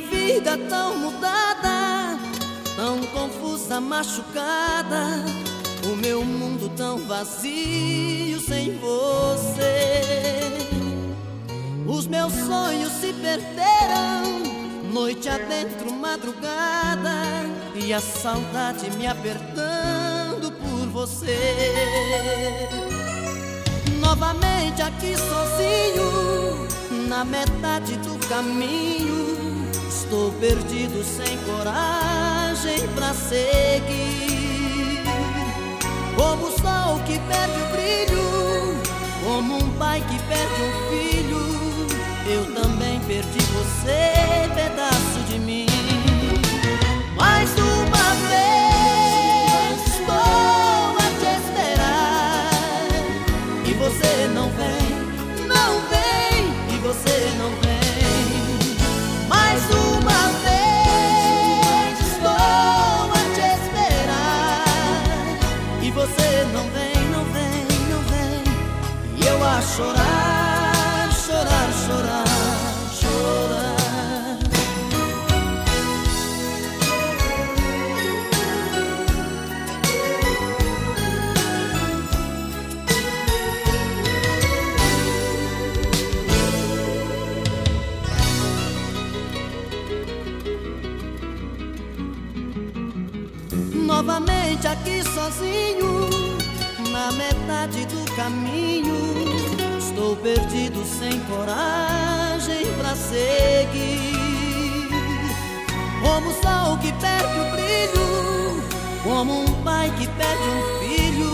Minha vida tão mudada, tão confusa, machucada. O meu mundo tão vazio sem você. Os meus sonhos se perderam, noite adentro, madrugada. E a saudade me apertando por você. Novamente aqui sozinho, na metade do caminho Estou perdido sem coragem pra seguir. Como o sol que perde o brilho Como um pai que perde um filho Eu também perdi você, pedaço de mim. Mais uma vez estou a te esperar E você não vem, chorar, Novamente aqui sozinho, na metade do caminho. Estou perdido sem coragem pra seguir. Como o sol que perde o brilho Como um pai que perde um filho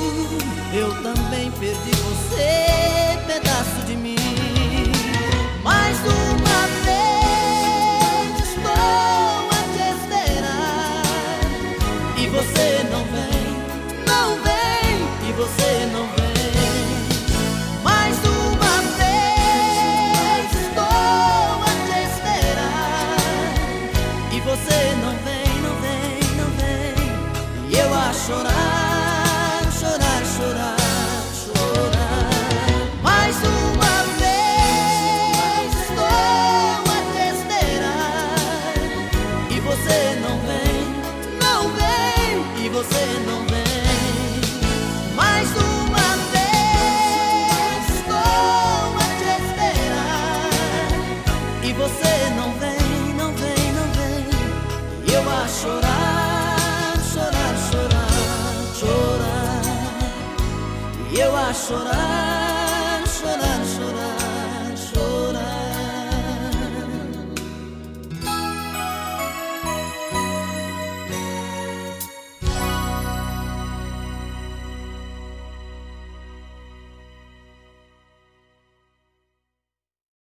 Eu também perdi você, você não vem. Você não vem, não vem, não vem. E eu a chorar, E eu a chorar.